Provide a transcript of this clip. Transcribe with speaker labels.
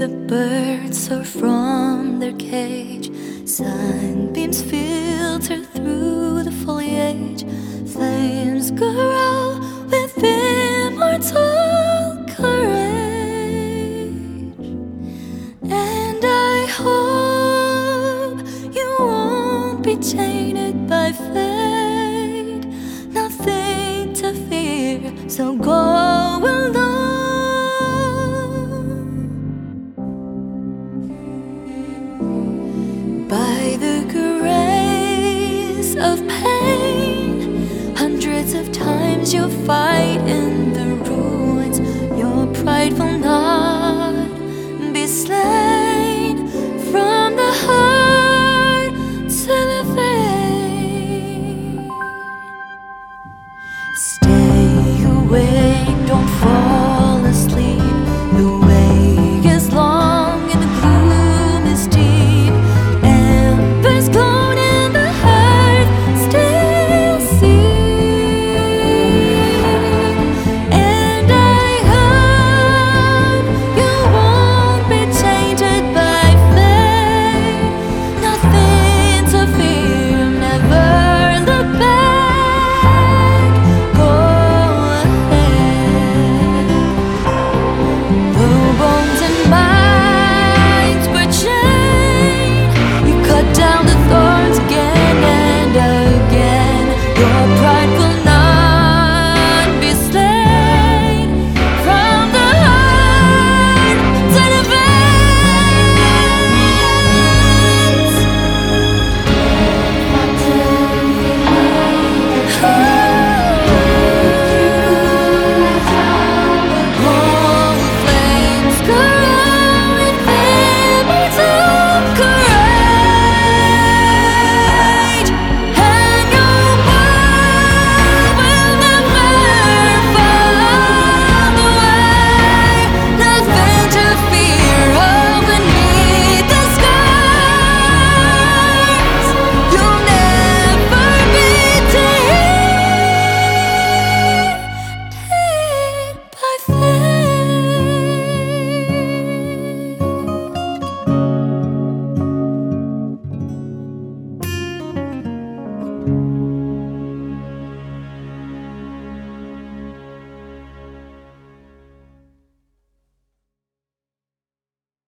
Speaker 1: the birds soar from their cage. Sunbeams filter through the foliage. Flames grow with immortal courage. And I hope you won't be tainted by fate. Nothing to fear, so go alone. hundreds of times you fight in the ruins. Your pride will not be slain from the heart to the face. Stay awake, don't fall asleep. The God.